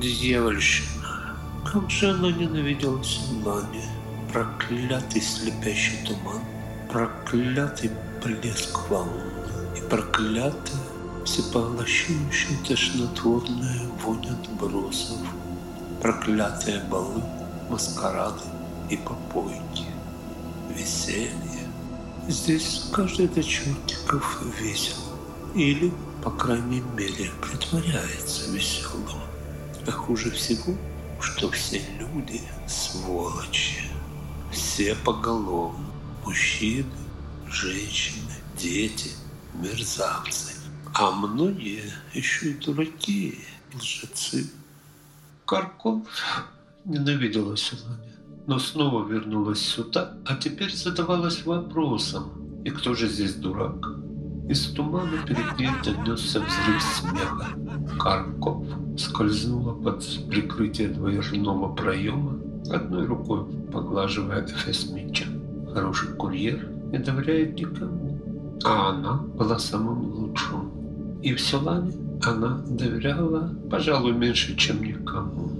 Дьявольщина. Как же она ненавидела Силане. Проклятый слепящий туман, проклятый блеск волн и проклятая всепоглощающая тошнотворная вонь отбросов, проклятые балы, маскарады и попойки, веселье. Здесь каждый до чертиков весел. Или, по крайней мере, притворяется веселым. А хуже всего, что все люди сволочи. Все поголовно. Мужчины, женщины, дети, мерзавцы. А многие еще и дураки, лжецы. Карков ненавидела Силане, но снова вернулась сюда, а теперь задавалась вопросом, и кто же здесь дурак? Из тумана перед ней донесся взрыв смеха. Карков скользнула под прикрытие двоежного проема, одной рукой поглаживая эфес меча. Хороший курьер не доверяет никому, а она была самым лучшим. И в Селане она доверяла, пожалуй, меньше, чем никому.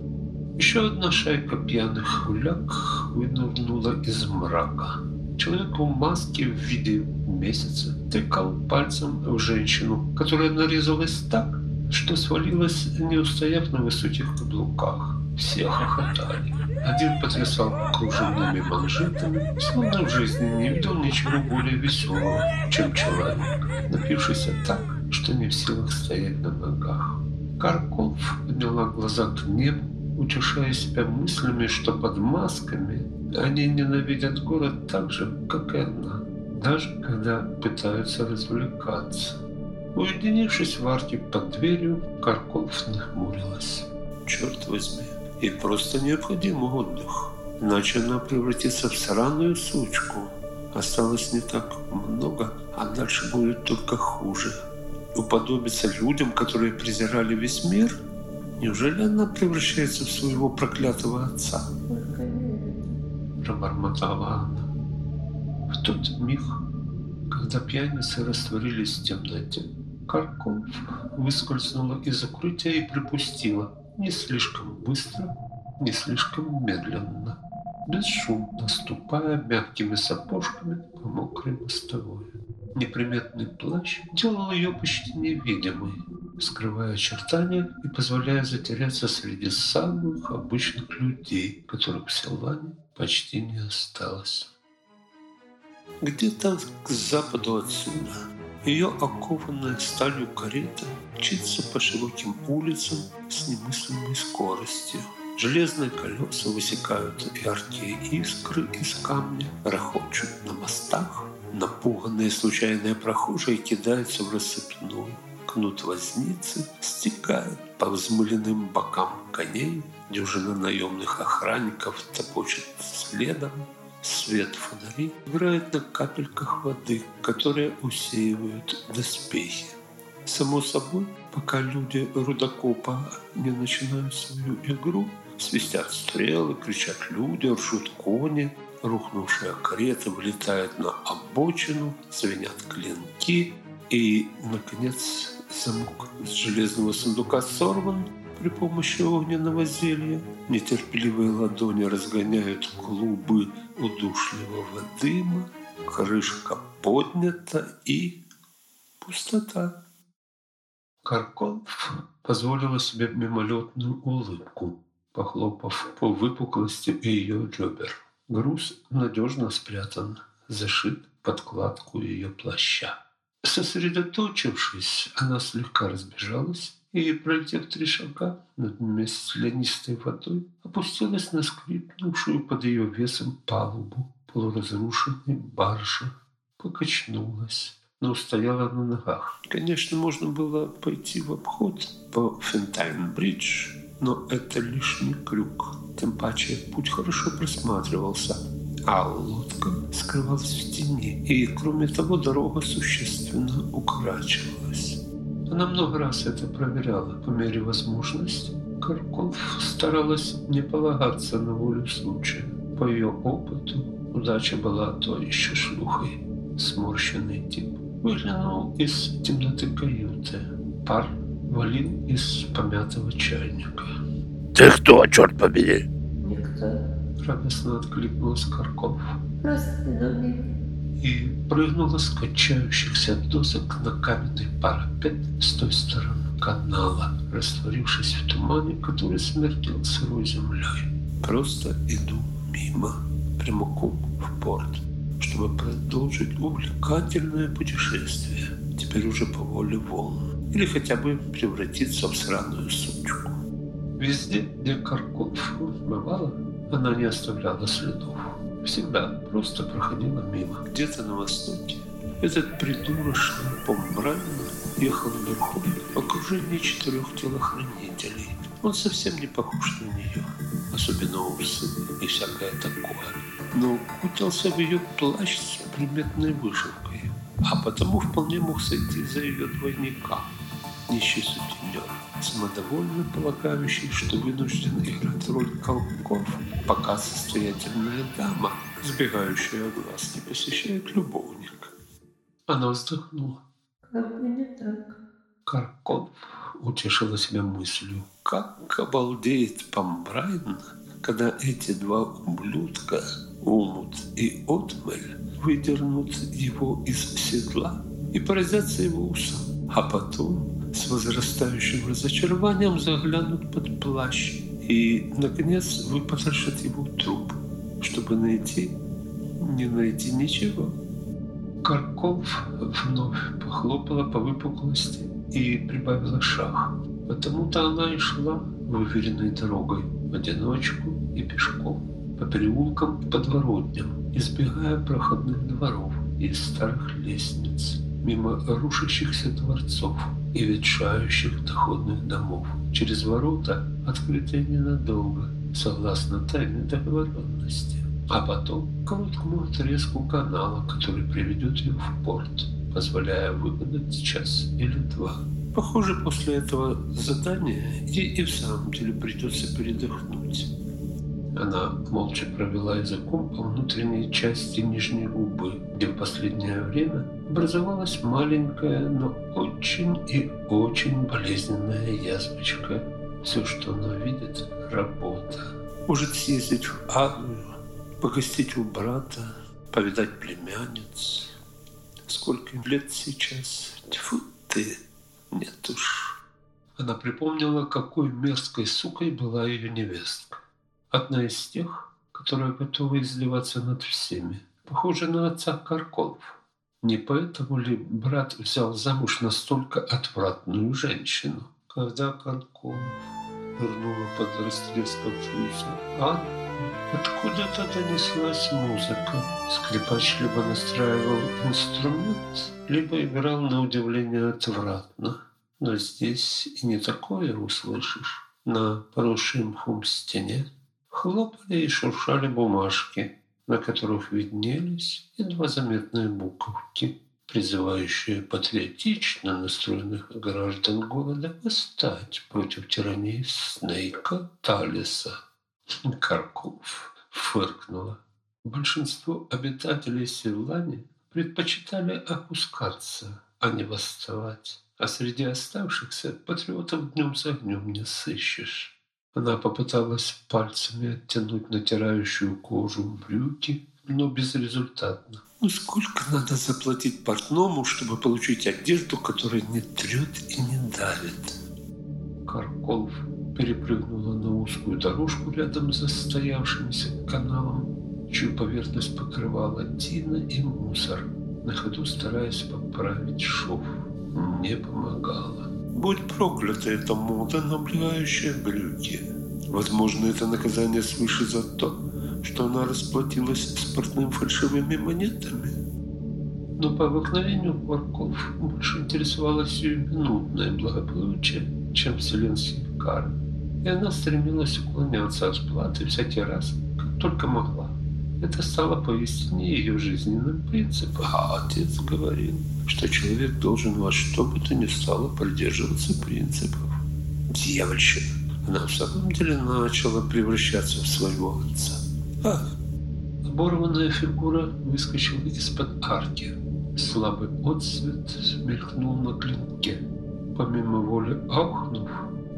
Еще одна шайка пьяных гуляк вынырнула из мрака. Человек в маске в виде месяца тыкал пальцем в женщину, которая нарезалась так, что свалилась, не устояв на высоких каблуках. Все хохотали. Один потрясал кружевными манжетами, словно в жизни не видел ничего более веселого, чем человек, напившийся так, что не в силах стоять на ногах. Карков подняла глаза к небу, утешая себя мыслями, что под масками они ненавидят город так же, как и она, даже когда пытаются развлекаться. Уединившись в арке под дверью, Карков нахмурилась. Черт возьми, ей просто необходим отдых, иначе она превратится в сраную сучку. Осталось не так много, а дальше будет только хуже. Уподобиться людям, которые презирали весь мир – Неужели она превращается в своего проклятого отца? Пробормотала она. В тот миг, когда пьяницы растворились в темноте, Карков выскользнула из укрытия и припустила не слишком быстро, не слишком медленно, бесшумно ступая мягкими сапожками по мокрой мостовой. Неприметный плащ делал ее почти невидимой, скрывая очертания и позволяя затеряться среди самых обычных людей, которых в Силване почти не осталось. Где-то к западу отсюда ее окованная сталью карета мчится по широким улицам с немыслимой скоростью. Железные колеса высекают яркие искры из камня, рахочут на мостах. Напуганные случайные прохожие кидаются в рассыпную кнут возницы, стекает по взмыленным бокам коней, дюжина наемных охранников топочет следом, свет фонари играет на капельках воды, которые усеивают доспехи. Само собой, пока люди рудокопа не начинают свою игру, свистят стрелы, кричат люди, ржут кони, рухнувшая карета вылетает на обочину, звенят клинки, и, наконец, Замок с железного сундука сорван при помощи огненного зелья. Нетерпеливые ладони разгоняют клубы удушливого дыма. Крышка поднята и пустота. Карков позволила себе мимолетную улыбку, похлопав по выпуклости ее ребер. Груз надежно спрятан, зашит подкладку ее плаща. Сосредоточившись, она слегка разбежалась и, пролетев три шага над маслянистой водой, опустилась на скрипнувшую под ее весом палубу полуразрушенной баржи, покачнулась, но устояла на ногах. Конечно, можно было пойти в обход по Фентайн-бридж, но это лишний крюк. Тем паче путь хорошо просматривался – а лодка скрывалась в тени, и, кроме того, дорога существенно укорачивалась. Она много раз это проверяла по мере возможности. Карков старалась не полагаться на волю случая. По ее опыту удача была то еще шлюхой. Сморщенный тип выглянул из темноты каюты. Пар валил из помятого чайника. Ты кто, черт побери? Радостно откликнулась Карков. Просто мимо. И прыгнула с качающихся досок на каменный парапет с той стороны канала, растворившись в тумане, который смердел сырой землей. Просто иду мимо, прямиком в порт, чтобы продолжить увлекательное путешествие, теперь уже по воле волн, или хотя бы превратиться в сраную сучку. Везде, где Карков бывала, она не оставляла следов. Всегда просто проходила мимо. Где-то на востоке этот придурочный помбранин ехал верхом в окружении четырех телохранителей. Он совсем не похож на нее, особенно усы и всякое такое. Но кутался в ее плащ с приметной вышивкой, а потому вполне мог сойти за ее двойника. Нищий сутенер, самодовольно полагающий, что вынужден играть роль колков, пока состоятельная дама, сбегающая глаз, не посещает любовника. Она вздохнула. Как бы не так. Карков утешила себя мыслью. Как обалдеет Памбрайн, когда эти два ублюдка, Умут и Отмель, выдернут его из седла и поразятся его усам, а потом с возрастающим разочарованием заглянут под плащ и, наконец, выпотрошат его труп, чтобы найти, не найти ничего. Карков вновь похлопала по выпуклости и прибавила шаг. Потому-то она и шла выверенной дорогой, в одиночку и пешком, по переулкам и подворотням, избегая проходных дворов и старых лестниц, мимо рушащихся дворцов и ветшающих доходных домов, через ворота, открытые ненадолго, согласно тайной договоренности а потом короткому отрезку канала, который приведет ее в порт, позволяя выгадать час или два. Похоже, после этого задания ей и в самом деле придется передохнуть. Она молча провела языком по внутренней части нижней губы, где в последнее время образовалась маленькая, но очень и очень болезненная язвочка. Все, что она видит – работа. Может съездить в Англию, погостить у брата, повидать племянниц. Сколько им лет сейчас? Тьфу ты, нет уж. Она припомнила, какой мерзкой сукой была ее невестка. Одна из тех, которая готова издеваться над всеми. Похожа на отца Карколов. Не поэтому ли брат взял замуж настолько отвратную женщину? Когда Карков вернула под растрескавшуюся Анну, Откуда-то донеслась музыка. Скрипач либо настраивал инструмент, либо играл на удивление отвратно. Но здесь и не такое услышишь. На поросшей мхом стене хлопали и шуршали бумажки, на которых виднелись едва заметные буковки, призывающие патриотично настроенных граждан города восстать против тирании Снейка Талиса. Карков фыркнула. Большинство обитателей Севлани предпочитали опускаться, а не восставать. А среди оставшихся патриотов днем за днем не сыщешь. Она попыталась пальцами оттянуть натирающую кожу брюки, но безрезультатно. Ну сколько надо заплатить портному, чтобы получить одежду, которая не трет и не давит? Карков перепрыгнула на узкую дорожку рядом с застоявшимся каналом, чью поверхность покрывала тина и мусор, на ходу стараясь поправить шов. Не помогало. Будь проклята эта мода на облегающие брюки. Возможно, это наказание свыше за то, что она расплатилась спортным фальшивыми монетами. Но по обыкновению Кварков больше интересовалась ее минутное благополучие, чем вселенские кары и она стремилась уклоняться от платы всякий раз, как только могла. Это стало поистине ее жизненным принципом. А отец говорил, что человек должен во что бы то ни стало придерживаться принципов. Дьявольщина. Она в самом деле начала превращаться в своего отца. Ах! Оборванная фигура выскочила из-под арки. Слабый отсвет мелькнул на клинке. Помимо воли ахнув,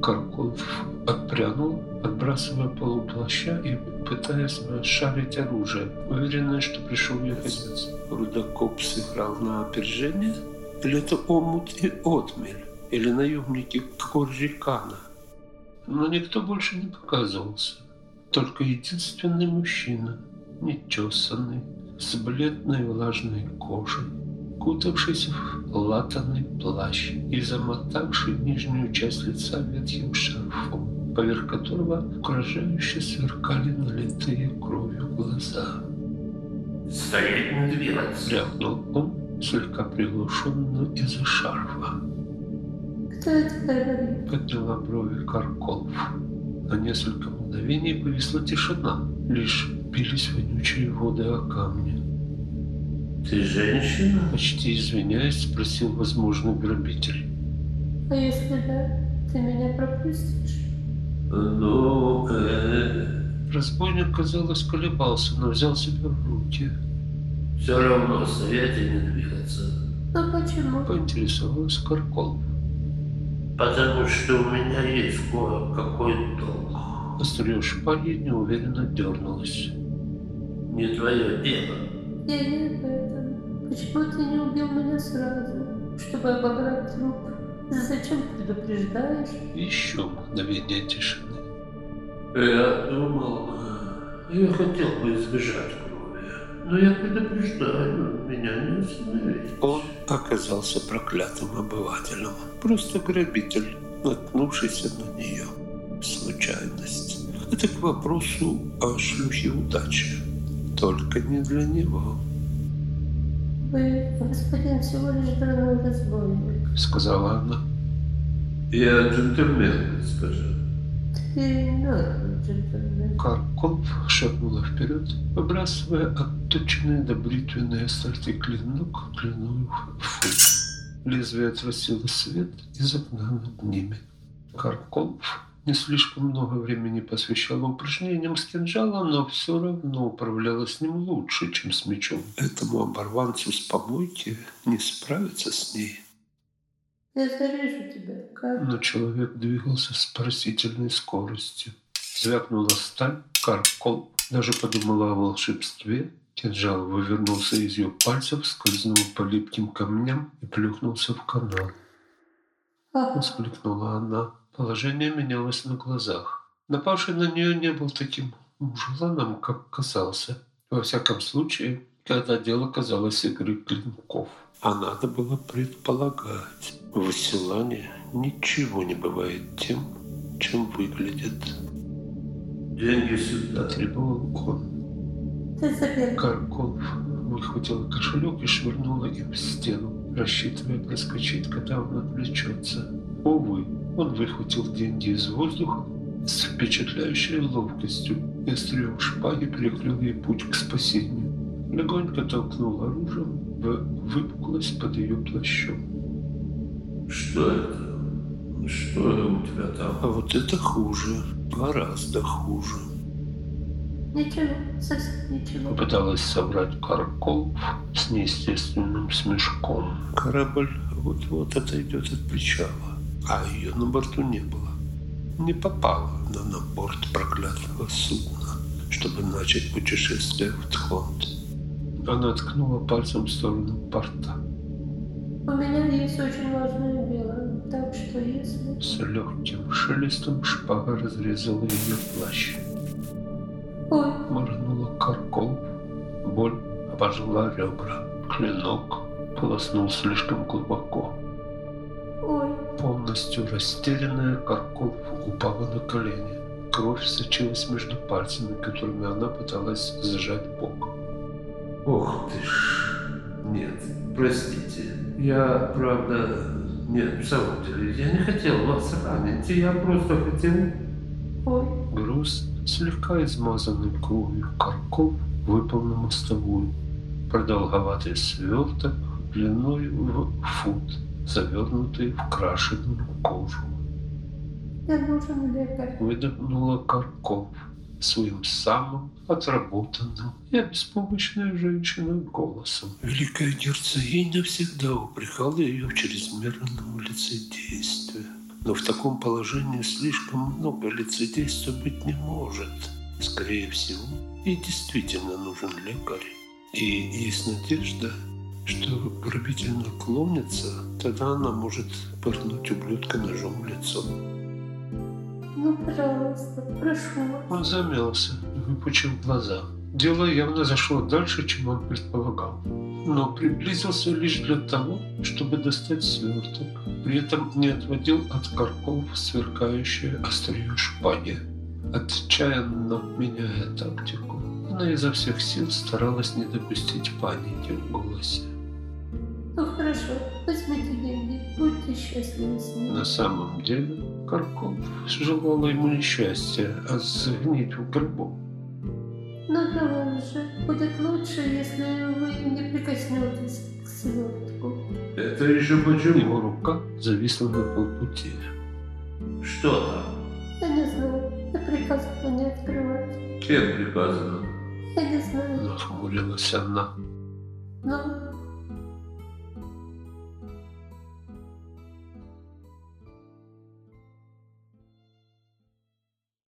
Карков отпрянул, отбрасывая полу плаща и пытаясь шарить оружие, уверенный, что пришел ее конец. Рудокоп сыграл на опережение? Или это омут и отмель? Или наемники Коррикана? Но никто больше не показывался. Только единственный мужчина, нечесанный, с бледной влажной кожей, кутавшийся в латанный плащ и замотавший нижнюю часть лица ветхим шарфом, поверх которого угрожающе сверкали налитые кровью глаза. «Стоять не двигаться!» — рявкнул он, слегка приглушенно из-за шарфа. Кто это говорит? Подняла брови Карков. На несколько мгновений повисла тишина. Лишь бились вонючие воды о камни. «Ты женщина?» Почти извиняясь, спросил возможный грабитель. А если да, ты меня пропустишь? «Ну, э, Разбойник, казалось, колебался, но взял себя в руки. все равно и не двигаться. Ну почему? Поинтересовалась Карков. Потому что у меня есть кое-какой долг. Острие шпаги неуверенно дернулось. Не твое дело. Я не об этом. Почему ты не убил меня сразу, чтобы обобрать труп? Зачем предупреждаешь? Еще мгновение тишины. Я думал, я хотел бы избежать крови. Но я предупреждаю, меня не остановить. Он оказался проклятым обывателем. Просто грабитель, наткнувшийся на нее. Случайность. Это к вопросу о шлюхе удачи. Только не для него, Вы, господин, всего лишь дурной разбойник. сказала она. Я джентльмен, госпожа. Ты мертвый джентльмен. Карков шагнула вперед, выбрасывая отточенный до бритвенной остроты клинок длиною в фут. Лезвие отразило свет и загнало над ними. Карков не слишком много времени посвящала упражнениям с кинжалом, но все равно управляла с ним лучше, чем с мечом. Этому оборванцу с помойки не справиться с ней. Я зарежу тебя. Как? Но человек двигался с поразительной скоростью. Звякнула сталь, каркол, даже подумала о волшебстве. Кинжал вывернулся из ее пальцев, скользнул по липким камням и плюхнулся в канал. Воскликнула она. Положение менялось на глазах. Напавший на нее не был таким мужланом, как казался. Во всяком случае, когда дело казалось игры клинков. А надо было предполагать. В Селане ничего не бывает тем, чем выглядит. Деньги сюда. Требовал он. Карков выхватила кошелек и швырнула им в стену, рассчитывая проскочить, когда он отвлечется. Увы, он выхватил деньги из воздуха с впечатляющей ловкостью и острием шпаги перекрыл ей путь к спасению. Легонько толкнул оружием в выпуклость под ее плащом. Что это? Что у тебя там? А вот это хуже, гораздо хуже. Ничего, совсем ничего. Попыталась собрать Карков с неестественным смешком. Корабль вот-вот отойдет от причала, а ее на борту не было. Не попала она на борт проклятого судна, чтобы начать путешествие в Тхонт. Она ткнула пальцем в сторону порта. У меня есть очень важное дело, так что если... С легким шелестом шпага разрезала ее плащ. Ой, Моргнула Карков. Боль обожгла ребра. Клинок полоснул слишком глубоко. Полностью растерянная, Карков упала на колени. Кровь сочилась между пальцами, которыми она пыталась зажать бок. Ох ты ж. Нет, простите. Я, правда... Нет, в самом деле, я не хотел вас ранить. Я просто хотел... ой. Груз, слегка измазанный кровью Карков, выпал на мостовую. Продолговатый сверток длиной в фут, завернутый в крашеную кожу. Я нужен лекарь. выдохнула Карков своим самым отработанным и беспомощная женщина голосом. Великая герцогиня всегда упрекала ее в чрезмерном лицедействе. Но в таком положении слишком много лицедейства быть не может. Скорее всего, и действительно нужен лекарь. И есть надежда, что грабитель наклонится, тогда она может пырнуть ублюдка ножом в лицо. Ну, пожалуйста, прошу. Он замялся, выпучив глаза. Дело явно зашло дальше, чем он предполагал. Но приблизился лишь для того, чтобы достать сверток. При этом не отводил от карков сверкающее острие шпаги. Отчаянно меняя тактику, она изо всех сил старалась не допустить паники в голосе. Ну, хорошо, возьмите деньги, будьте счастливы с ними. На самом деле, Карков желала ему несчастья, а сгнить в гробу. Ну, давай же, будет лучше, если вы не прикоснетесь к свертку. Это еще почему? Его рука зависла на полпути. Что там? Я не знаю, я приказала не открывать. Кем приказано? Я не знаю, Нахмурилась она. но